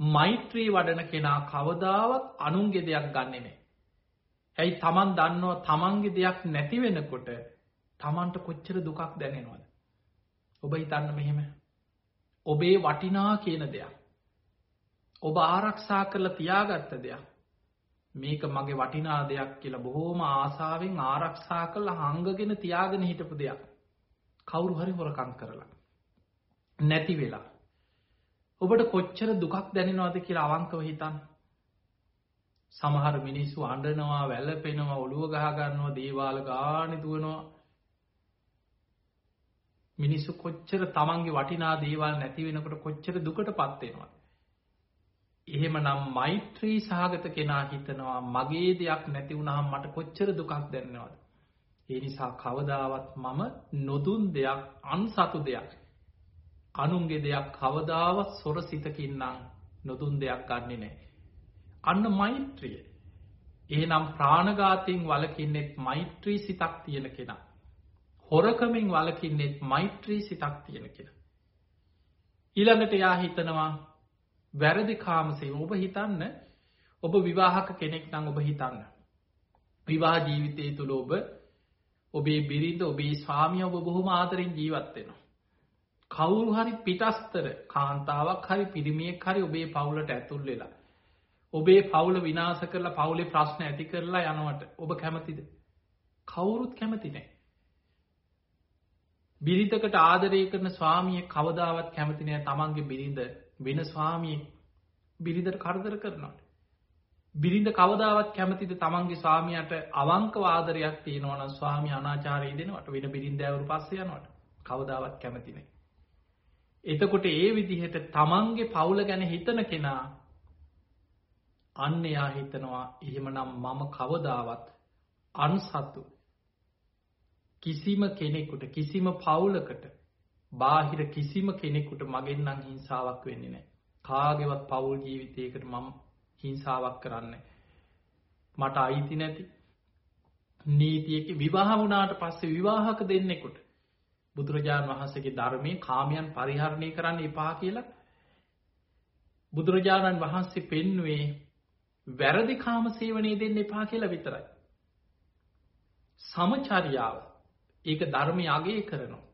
Speaker 1: මෛත්‍රී වඩන කෙනා කවදාවත් අනුන්ගෙ දෙයක් ගන්නේ නෑ. ඇයි තමන් දන්නවා තමන්ගේ දෙයක් නැති වෙනකොට තමන්ට කොච්චර දුකක් දැනෙනවද. ඔබ හිතන්න මෙහෙම. ඔබේ වටිනා කියන දෙයක්. ඔබ ආරක්ෂා කරලා තියාගත්ත දෙයක්. මේක මගේ වටිනා දෙයක් කියලා බොහෝම ආසාාවෙන් ආරක්ෂා කළ හංගගෙන තියාගෙන හිටපු දෙයක්. කවුරු හරි හොරකං කරලා. නැති වෙලා. ඔබට කොච්චර දුකක් දැනෙනවාද කියලා අවංකව හිතන් සමහර මිනිස්සු අඩනවා වැල්ල පෙනවා ඔළුව ගහගන්නවා දේවාල ගානි දුවනවා මිනිස්සු කොච්චර තමන්ගේ වටිනා දේවල් නැති වෙනකොට කොච්චර දුකට පත්වෙනවා. එහෙම නම් මෛත්‍රී සහගත කෙනා හිතනවා මගේ දෙයක් නැති වුණහම් මට කොච්චර දුකක් දැන්නවාද. ඒ නිසා කවදාවත් මම නොදුන් දෙයක් අන් සතු දෙයක්. අනුන්ගේ දෙයක් කවදාවත් සොර සිතකින්නම් නොදුන් දෙයක් ගන්නේ නෑ. අන්න මෛත්‍රිය. ඒනම් ප්‍රාණගාතයෙන් වලකින්නෙත් මෛත්‍රී සිතක් තියෙන කෙනා. හොරකමින් වලකින්නෙත් මෛත්‍රී සිතක් තියෙන කෙන. ඊළඟට යා හිතනවා වැරදි කාමසේ ඔබ හිතන්න ඔබ විවාහක කෙනෙක් නං ඔබ හිතන්න. විවාහ ජීවිතය තුළ ඔබ ඔබේ බිරිඳ ඔබේ ස්වාමිය ඔබ බොහොම ආදරෙන් ජීවත්වෙනවා. කවුරු හරි පිටස්තර කාන්තාවක් හරි පිරිමියෙක් හරි ඔබේ පවුලට ඇතුල් වෙලා. ඔබේ පවුල විනාස කරලා පවුලේ ප්‍රශ්න ඇති කරලා යනවට ඔබ කැමතිද. කවුරුත් කැමති නෑ. බිරිතකට ආදරය කරන ස්වාමිය කවදාවත් කැමතිනෑ තමන්ගේ බිරිඳ වෙන ස්වාමිය බිරිඳට කරදර කරනට. බිරිඳ කවදාවත් කැමතිද තමන්ගේ ස්වාමියයට අවංක වාදරයක් තියෙනවන ස්වාමි අනාචාරය දෙනවට වෙන බිරින්ද ඇවරු පස්සයනවට කවදාවත් කැමතිනේ. එතකොට ඒ විදිහට තමන්ගේ පවුල ගැන හිතන කෙනා අන්න එයා හිතනවා එහෙමනම් මම කවදාවත් අන්සත්තු කිසිම කෙනෙකුට කිසිම පවුලකට බාහිර කිසිම කෙනෙකුට මගෙන්නම් හිංසාවක් වෙන්නේ නෑ කාගෙවත් පවුල් ජීවිතයකට මම හිංසාවක් කරන්න මට අයිති නැති නීතියක විවාහ වුණාට පස්සේ විවාහක දෙන්නෙකුට බුදුරජාණන් වහන්සේගේ ධර්මය කාමයන් පරිහරණය කරන්න එපා කියලා බුදුරජාණන් වහන්සේ පෙන්වේ වැරදි කාම සේවනය දෙන්න එපා කියලා විතරයි. සමචරියාව ඒක ධර්මය අගේ කරනවා.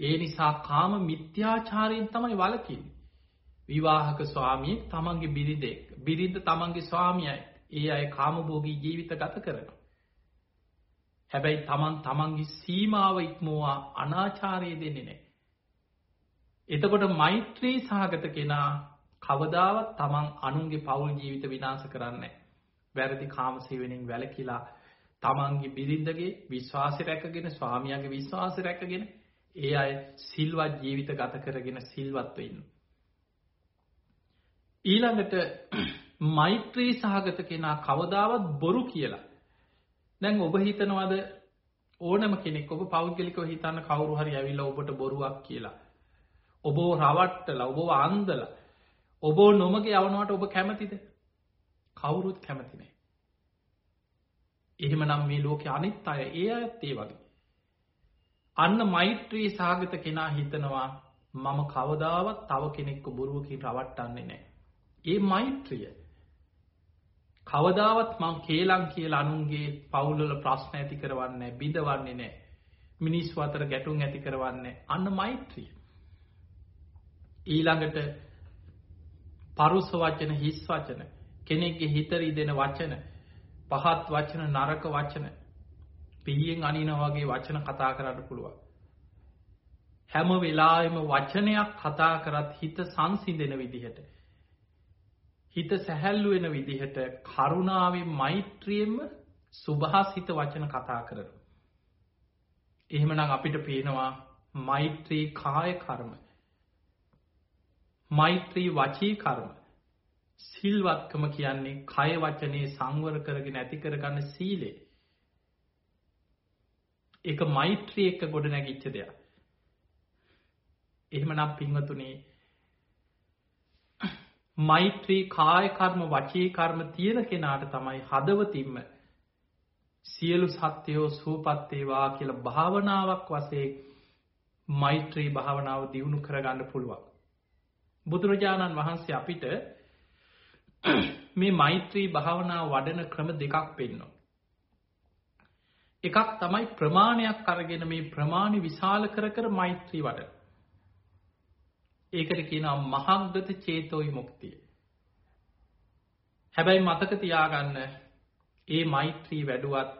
Speaker 1: ඒ නිසා කාම මිත්‍යාචාරයෙන් තමයි වලකින්. විවාහක ස්වාමියෙක් තමන්ගේ බිරිදෙක් බිරිඳ තමන්ගේ ස්වාමියයි ඒ අය කාමභෝගී ජීවිත ගත කරනවා. හැබැයි තමන් තමන්ගේ සීමාව ඉක්මවා අනාචාරය දෙන්නේ නෑ. එතකොට මෛත්‍රී සහගත කෙනා කවදාවත් තමන් අනුන්ගේ පවුල් ජීවිත විනාස කරන්න වැරදි කාමසේවෙනින් වැලකිලා තමන්ගේ බිරින්දගේ විශ්වාසය රැකගෙන ස්වාමියගේ විශ්වාස රැකගෙන ඒ අය සිල්වත් ජීවිත ගත කරගෙන සිල්වත්ව ඉන්න. ඊළඟට මෛත්‍රී සහගත කෙනා කවදාවත් බොරු කියලා. දැන් ඔබ හිතනවද ඕනම කෙනෙක් ඔබ පෞද්ගලිකව හිතන්න කවරු හරි ඇවිල්ල ඔබට බොරුවක් කියලා. ඔබෝ රවට්ටල ඔබෝ අන්දල ඔබෝ නොමගේ යවනවට ඔබ කැමතිද කවුරුත් කැමතිනේ. එහෙම නම් මේ ලෝක අනිත් අය ඒ ඇත්තේ වගේ. අන්න මෛත්‍රී සාගත කෙනා හිතනවා මම කවදාවත් තව කෙනෙක්ක බොරුවකින් රවට්ටන්නේ නෑ. ඒ මෛත්‍රිය කවදාවත් මං කේලං කියල අනුන්ගේ පවුල්ල ප්‍රශ්න ඇති කරවන්න බිඳවන්නේ නෑ මිනිස් අතර ගැටුම් ඇති කරවන්න අන්න මෛත්‍රිය. ඊළඟට පරුස වචන හිස් වචන කෙනෙක්ගේ හිතරී දෙන වචන පහත් වචන නරක වචන පිහියෙන් අනින වගේ වචන කතා කරන්න පුළුවන්. හැම වෙලාම වචනයක් කතා කරත් හිත සංසිදෙන විදිහට. හිත සැහැල්ලු වෙන විදිහට කරුණාවෙන් මෛත්‍රියෙන්ම සුභාසිත වචන කතා කරන. එහෙමනම් අපිට පේනවා මෛත්‍රී කාය කර්ම. මෛත්‍රී වචී කර්ම. සිල්වත්කම කියන්නේ කය වචනේ සංවර කරගෙන ඇති කරගන්න සීලේ. එක මෛත්‍රී එක්ක ගොඩ නැගිච්ච දෙයක්. එහෙම නම් පින්වතුනේ මෛත්‍රී කායකර්ම වචීකර්ම තියෙන කෙනාට තමයි හදවතින්ම සියලු සත්‍යයෝ සූපත්තේවා කියල භාවනාවක් වසේ මෛත්‍රී භාවනාව දියුණු කරගන්න පුළුවන්. බුදුරජාණන් වහන්සේ අපිට මේ මෛත්‍රී භාවනාව වඩන ක්‍රම දෙකක් පෙන්නවා. එකක් තමයි ප්‍රමාණයක් අරගෙන මේ ප්‍රමාණි විශාල කර කර මෛත්‍රී වඩන. ඒකට කියනවා මහක්ගත චේතෝයි මුක්තිය. හැබැයි මතක තියාගන්න ඒ මෛත්‍රී වැඩුවත්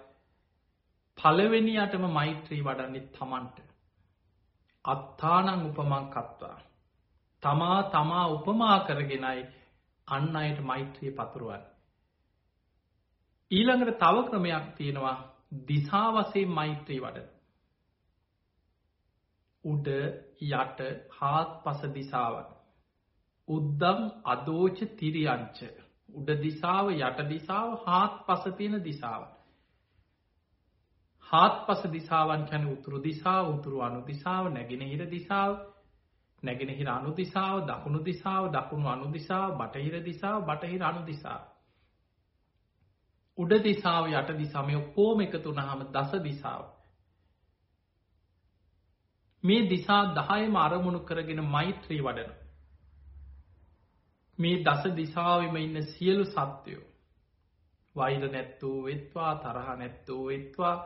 Speaker 1: පලවෙනියටම මෛත්‍රී වඩන්නේ තමන්ට. අත්තානං උපමංකත්වා. තමා තමා උපමා කරගෙනයි අන්න අයට මෛත්‍රී පතුරුවන්. ඊළඟට තව ක්‍රමයක් තියෙනවා දිසාවසේ මෛත්‍රී වඩන. උඩ යට හාත් පස දිසාවන්. උද්දම් අදෝච තිරියංච. උඩ දිසාව යට දිසාව හාත් පස තියෙන දිසාව. හාත් පස දිසාවන් කැන උතුරු දිසා උතුරු අනු දිසාව නැගෙනහිර දිසාව නැගෙනහිර අනු දිසාව දකුණු දිසාව දකුණු අනු දිසාව බටහිර දිසාව බටහිර අනු දිසාව. උඩ දිසාව යට දිසාමය කෝම එකතු නහම දස දිසාව. මේ දිසා දහයම අරමුණු කරගෙන මෛත්‍රී වඩන. මේ දස දිසාවිම ඉන්න සියලු සත්‍යයෝ. වෛර නැත්තෝ වෙත්වා තරහ නැත්තෝ වෙත්වා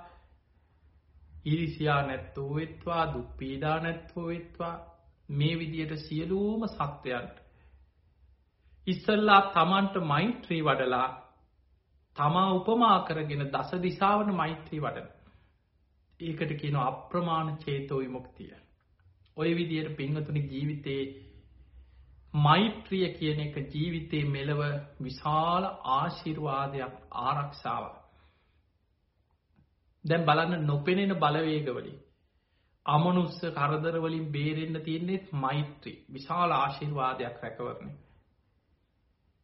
Speaker 1: ඉරිසියා නැත්තෝ වෙත්වා දුප්පීඩා නැත්වෝ වෙත්වා මේ විදියට සියලූම සත්වයන්ට ඉස්සල්ලා තමන්ට මෛත්‍රී වඩලා තමා උපමා කරගෙන දස දිසාවන මෛත්‍රී වඩන. ඒකට කියන අප්‍රමාණ චේතෝ විමුක්තිය. ඔය විදියට පිංහතුනි ජීවිතයේ මෛත්‍රිය කියන එක ජීවිතයේ මෙලව විශාල ආශිර්වාදයක් ආරක්ෂාව. දැන් බලන්න නොපෙනෙන බලවේගවලින්. අමනුස්ස කරදරවලින් බේරෙන්න්න තියන්නේෙත් මෛත්‍රී විශාල ආශිර්වාදයක් රැකවරණය.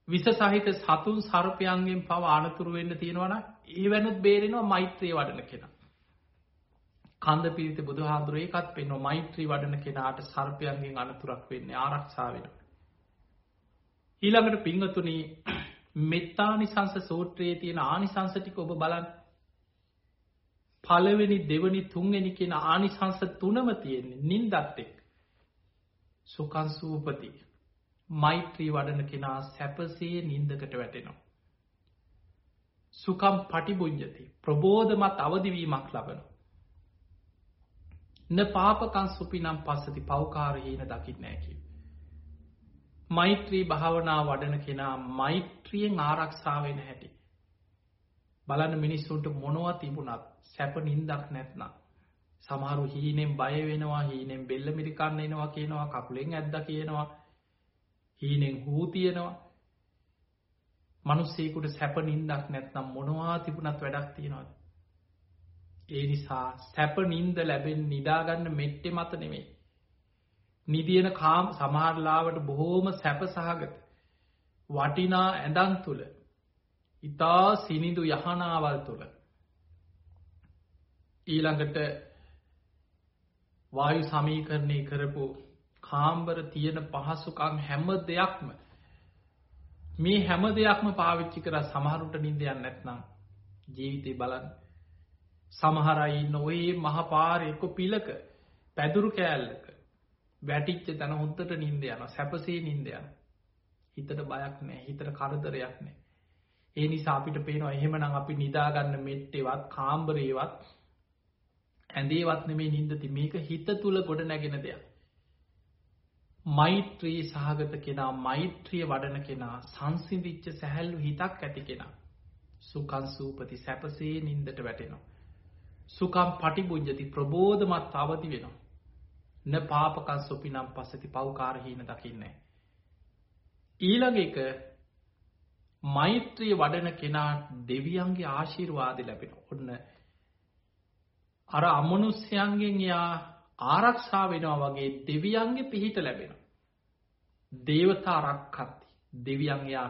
Speaker 1: විස සහිත සතුන් සර්පයන්ගෙන් පව ආනතුරු වෙන්න තියෙනවන ඒ වැනුත් බේරෙනවා මෛත්‍රී වඩන කෙනා. කන්ද පිරිත බුදු හාදුරේකත් පෙන්ව මෛත්‍රී වඩන කෙනාට සර්පයන්ගෙන් අනතුරක් වෙන්න ආරක්ෂා වෙන. ඊළඟට පිංහතුනී මෙත්තානිසංස සෝට්‍රයේ තියෙන ආනිසංසටික ඔබ බලන් පලවෙනි දෙවනි තුන්වෙනි කියෙන ආනිසංස තුනම තියෙන්නේ නින්දත් එක් සුකන්සූපති මෛත්‍රී වඩන කෙනා සැපසේ නින්දකට වැටෙනවා. සුකම් පටිබුංජති ප්‍රබෝධමත් අවදිවීමක් ලබන. න පාපකන් සුපි නම් පස්සති පෞකාරහීන දකිත් නෑකි. මෛත්‍රී භාවනා වඩන කෙනා මෛත්‍රියෙන් ආරක්ෂාවෙන හැටි. බලන්න මිනිස්සුන්ට මොනවා තිබුණත් සැප නින්දක් නැත්නම්. සමහරු හීනෙන් බය වෙනවා හීනෙන් බෙල්ල මිරිකන්න එනවා කියනවා කකුලෙන් ඇද්ද කියනවා හීනෙන් හූ තියෙනවා මනුස්සේකුට සැප නින්දක් නැත්නම් මොනවා තිබුණත් වැඩක් තියෙනවාද. ඒ නිසා සැප නින්ද ලැබෙන් නිදාගන්න මෙට්ටෙ මත නෙමේ. නිදියන කාම් සමහරලාවට බොහෝම සැප සහගත. වටිනා ඇඳන් තුළ ඉතා සිනිදු යහනාවල් තුළ ඊළඟට වායු සමීකරණය කරපු කාම්බර තියෙන පහසුකං හැම දෙයක්ම මේ හැම දෙයක්ම පාවිච්චි කර සමහරුට නින්දයන්න නැත්නම් ජීවිතය බලන්න. සමහරයි නොයේ මහපාරයක පිලක පැදුරු කෑල්ලක වැටිච්ච තැන හොත්තට නින්ද යන සැපසේ නින්ද යන හිතට බයක් නෑ හිතට කරදරයක් නෑ ඒ නිසා අපිට පේනවා එහෙමනම් අපි නිදාගන්න මෙට්ටෙවත් කාම්බරේවත් ඇඳේවත් නෙමේ නින්දති මේක හිත තුළ ගොඩ නැගෙන දෙයක්. මෛත්‍රී සහගත කෙනා මෛත්‍රිය වඩන කෙනා සංසිදිච්ච සැහැල්ලු හිතක් ඇති කෙනා. සුකන් සූපති සැපසේ නින්දට වැටෙනවා. සුකම් පටිබුංජති ප්‍රබෝධමත් අවති වෙනවා. න පාපකන් සොපි නම් පස්සති පවකාරහීන දකින්නේ. ඊළඟ එක මෛත්‍රිය වඩන කෙනා දෙවියන්ගේ ආශීර්වාද ලැබෙන ඔන්න අර අමනුස්්‍යයන්ගෙන් යා ආරක්ෂා වෙනවා වගේ දෙවියන්ගේ පිහිට ලැබෙන. දේවතා රක්කත්ති දෙවියන් එයා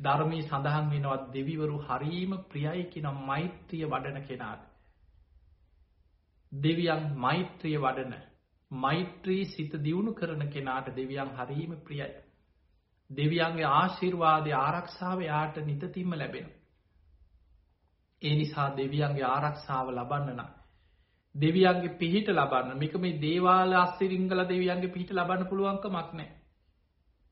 Speaker 1: රකිනව. ධර්මී සඳහන් වෙනවත් දෙවිවරු හරීම ප්‍රියයි කිනම් මෛත්‍රිය වඩන කෙනාට. දෙවියන් මෛත්‍රිය වඩන මෛත්‍රී සිත දියුණු කරන කෙනාට දෙවියන් හරීම ප්‍රියයි. දෙවියන්ගේ ආශිර්වාදය ආරක්ෂාව යාට නිතතිම්ම ලැබෙන. ඒ නිසා දෙවියන්ගේ ආරක්ෂාව ලබන්න නම් දෙවියන්ගේ පිහිට ලබන්න මේක මේ දේවාල අස්සිරිංගල දෙවියන්ගේ පිහිට ලබන්න පුළුවන්කමක් නෑ.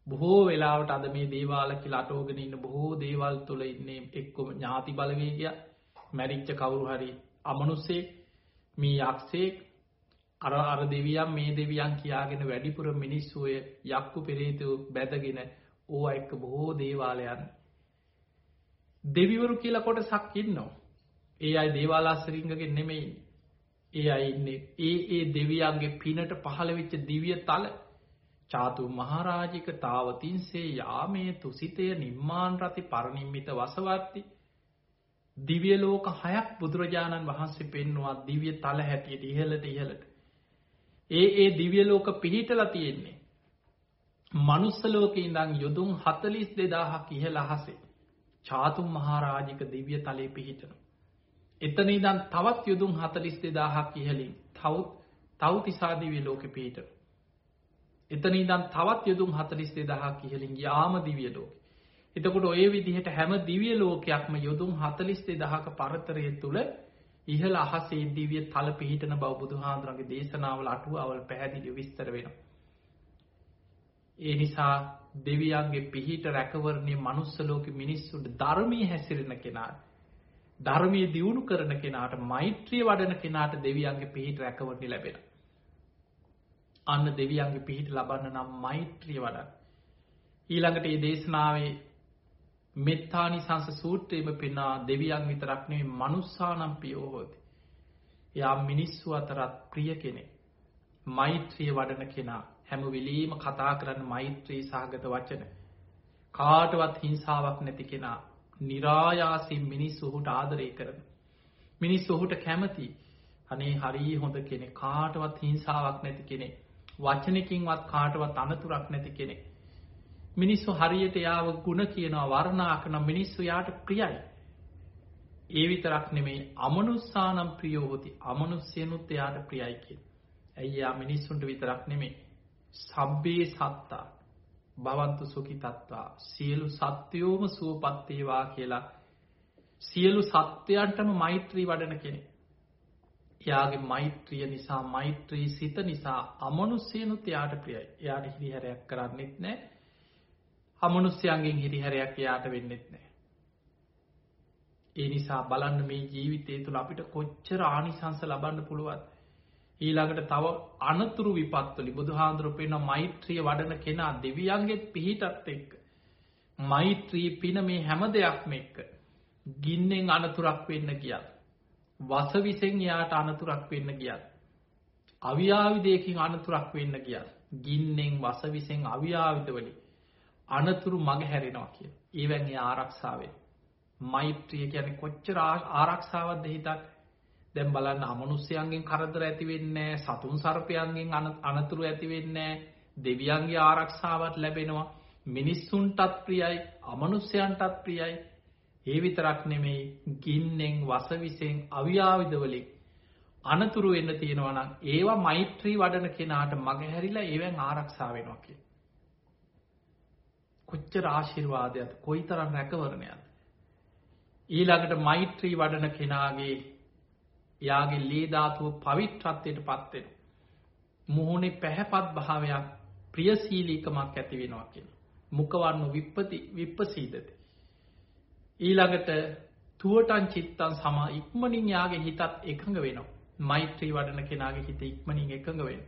Speaker 1: බොහෝ වෙලාවට අද මේ දේවාල කියලා අටෝගෙන ඉන්න බොහෝ දේවල් තුළ ඉන්නේ එක්කොම ඥාති බලවේගය මැරිච්ච කවුරු හරි අමනුස්සේ මේ යක්ෂේක් අර අර දෙවියන් මේ දෙවියන් කියාගෙන වැඩිපුර මිනිස්සුය යක්කු පෙරේතු බැදගෙන ඕ එක්ක බොහෝ දේවාලයන් දෙවිවරු කියලා කොට සක්කින්නවා ඒ අයි දේවාලාස්සරිංගගෙන් නෙමෙයි. ඒ අයින්නේ ඒ ඒ දෙවියන්ගේ පිනට පහළවෙච්ච දිවිය තල චාතු මහරාජික තාවතින්සේ යාමේ තුසිතය නිර්මාණ රති පරණින්මිත වසවත්ති දිවියලෝක හයක් බුදුරජාණන් වහන්සේ පෙන්වා දිවිය තල හැටියට ඉහලට ඉහලට. ඒ ඒ දිවියලෝක පිහිටල තියෙන්නේ. මනුස්සලෝක ඉඳං යොදුම් හතලිස් දෙදාහක් ඉහල අහසේ චාතුම් මහාරාජික දිවිය තලේ පිහිටනවා. එතන ඉදන් තවත් යුදුම් හතලිස් දෙදාහක් ඉහලින් තවත් තවතිසාදිවී ලෝක පීට. එතන ඉදන් තවත් යුදුම් හතලිස් දෙදහක් ඉහලින් යාම දිවිය ලෝක. එතකොට ඔය විදිහට හැම දිවිය ලෝකයක්ම යොදුම් හතලිස් දෙදහක පරතරය තුළ ඉහල අහසේ දිවිය තල පිහිටන බෞබුදු හාන්දුරන්ගේ දේශනාවල අටුව අවල් පැහැදිලි විස්තර වෙනවා. ඒ නිසා දෙවියන්ගේ පිහිට රැකවරණය මනුස්සලෝක මිනිස්සුන්ට ධර්මී හැසිරෙන කෙනාට ධර්මය දියුණු කරන කෙනාට මෛත්‍රිය වඩන කෙනාට දෙවියන්ගේ පිහිට රැකවරණි ලැබෙන. අන්න දෙවියන්ගේ පිහිට ලබන්න නම් මෛත්‍රිය වඩන්. ඊළඟට ඒ දේශනාවේ මෙත්තානි සංස සූත්‍රයම පෙනා දෙවියන් විතරක්නේ මනුස්සානම් පියෝහෝති. යා මිනිස්සු අතරත් ප්‍රිය කෙනෙ. මෛත්‍රිය වඩන කෙනා හැම වෙලීම කතා කරන්න මෛත්‍රී සහගත වචන. කාටවත් හිංසාවක් නැති කෙනා නිරායාසින් මිනිස් ඔහුට ආදරය කරන. මිනිස් ඔහුට කැමති අනේ හරී හොඳ කෙනෙ කාටවත් හිංසාවක් නැති කෙනෙ වචනකින්වත් කාටවත් අනතුරක් නැති කෙනෙ. මිනිස්සු හරියට යාව ගුණ කියනවා වර්ණා කන මිනිස්සු යාට ප්‍රියයි. ඒ විතරක් නෙමේ අමනුස්සානම් ප්‍රියෝහොති අමනුස්්‍යයනුත් එයාට ප්‍රියයි කිය. ඇයියා මිනිස්සුන්ට විතරක් නෙමේ සබ්බේ සත්තා භවන්තු සුකි තත්වා සියලු සත්‍යයෝම සුවපත්තේවා කියලා සියලු සත්‍යයන්ටම මෛත්‍රී වඩන කෙනෙ. එයාගේ මෛත්‍රිය නිසා මෛත්‍රී සිත නිසා අමනුස්සයනුත් එයාට ප්‍රියයි එයාට හිරිහැරයක් කරන්නෙත් නෑ අමනුස්්‍යයන්ගෙන් හිරිහැරයක් එයාට වෙන්නෙත් නෑ. ඒ නිසා බලන්න මේ ජීවිතය තුළ අපිට කොච්චර ආනිසංස ලබන්න පුළුවත් ඊළඟට තව අනතුරු විපත්වලි බුදු හාන්දුරුපෙන මෛත්‍රිය වඩන කෙනා දෙවියන්ගෙත් පිහිටත් එක්ක. මෛත්‍රී පින මේ හැම දෙයක්ම එක්ක. ගින්නෙන් අනතුරක් වෙන්න ගියත්. වසවිසෙන් යාට අනතුරක් වෙන්න ගියත්. අවියාවිදයකින් අනතුරක් වෙන්න ගියත්. ගින්නෙන් වසවිසෙන් අවියාවිදවලි. අනතුරු මග හැරෙනවා කිය. ඒවැන්නේ ආරක්ෂාවෙන්. මෛත්‍රිය කියන කොච්චර ආරක්ෂාවත්ද හිතක් දැම් බලන්න අමනුස්්‍යයන්ගෙන් කරදර ඇතිවෙන්නේ සතුන් සර්පයන්ගෙන් අනතුරු ඇතිවෙන්නේ දෙවියන්ගේ ආරක්ෂාවත් ලැබෙනවා මිනිස්සුන්ටත් ප්‍රියයි අමනුස්්‍යයන්ටත් ප්‍රියයි ඒ විතරක් නෙමෙයි ගින්නෙන් වසවිසෙන් අවියාවිදවලින් අනතුරු වෙන්න තියෙනවනම් ඒවා මෛත්‍රී වඩන කෙනාට මගහැරිලා ඒවැන් ආරක්ෂාවෙනවා කිය. කොච්චර ආශිර්වාදයක් කොයි තරම් රැකවරණයද. ඊළඟට මෛත්‍රී වඩන කෙනාගේ යාගේ ලේධාතුව පවිත්‍රත්වයට පත්වෙන. මුහුණේ පැහැපත් භාවයක් ප්‍රියසීලීකමක් ඇති වෙනවා කියෙන. මුකවන්න විප්පති විප්පසීදති. ඊළඟට තුවටන් චිත්තන් සම ඉක්මනින් යාගේ හිතත් එකඟ වෙනවා. මෛත්‍රී වඩන කෙනගේ හිත ඉක්මනින් එකඟ වෙන.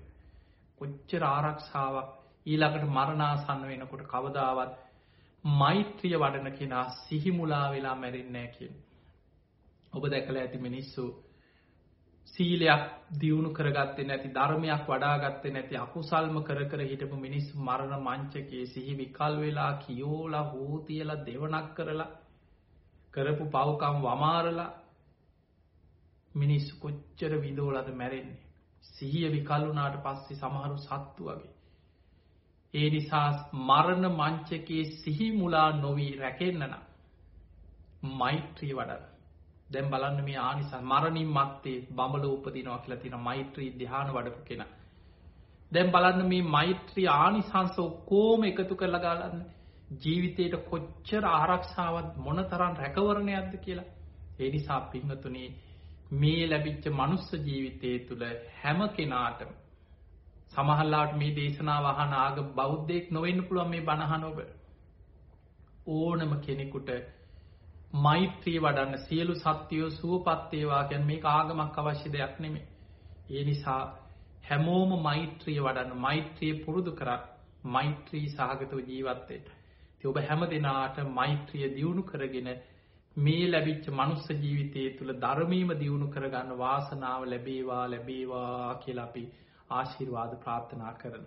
Speaker 1: කොච්චර ආරක්ෂාවක් ඊළඟට මරණාසන්න වෙනකොට කවදාවත් මෛත්‍රිය වඩන කෙනා සිහිමුලා වෙලා මැරෙන්නෑ කියෙන්. ඔබ දැකළ ඇති මිනිස්සු සීලයක් දියුණු කරගත්තේ නැති ධර්මයක් වඩාගත්තේ නැති අකුසල්ම කර කර හිටපු මිනිස් මරණ මංචකයේ සිහි විකල් වෙලා කියෝලා හෝතියලා දෙවනක් කරලා කරපු පවකම් වමාරලා මිනිස්සු කොච්චර විදෝලද මැරෙන්නේ. සිහිය විකල්ලුනාට පස්සේ සමහරු සත්තු වගේ. ඒ නිසා මරණ මංචකයේ සිහි මුලා නොවී රැකෙන්න්නන මෛත්‍රී වඩන්න. දැම් බලන්න මේ ආනිසන් මරණින් මත්තේ බඹල උපදිනවා කියලා තින මෛත්‍රී දිහාන වඩපු කෙන. දැම් බලන්න මේ මෛත්‍රී ආනිසංස ඔක්කෝම එකතු කරලා ගාලන්න ජීවිතයට කොච්චර ආරක්ෂාවත් මොන තරන් රැකවරණයක්ද කියලා. එනිසා පිංහතුනේ මේ ලැබිච්ච මනුස්ස ජීවිතය තුළ හැම කෙනාටම සමහල්ලාට මේ දේශනා වහන ආග බෞද්ධයෙක් නොවෙන්න පුළුවන් මේ බණහනොබ ඕනම කෙනෙකුට මෛත්‍රී වඩන්න සියලු සත්‍යයෝ සුවපත්තේවා ගැන් මේ ආගමක් අවශ්‍ය දෙයක් නෙමේ. ඒ නිසා හැමෝම මෛත්‍රිය වඩන්න මෛත්‍රිය පුරුදු කරත් මෛත්‍රී සහගතව ජීවත්තයට. ති ඔබ හැම දෙනාට මෛත්‍රිය දියුණු කරගෙන මේ ලැබිච්ච මනුස්ස ජීවිතය තුළ ධර්මීම දියුණු කරගන්න වාසනාව ලැබේවා ලැබේවා කියලපි ආශිර්වාද ප්‍රාර්ථනා කරන.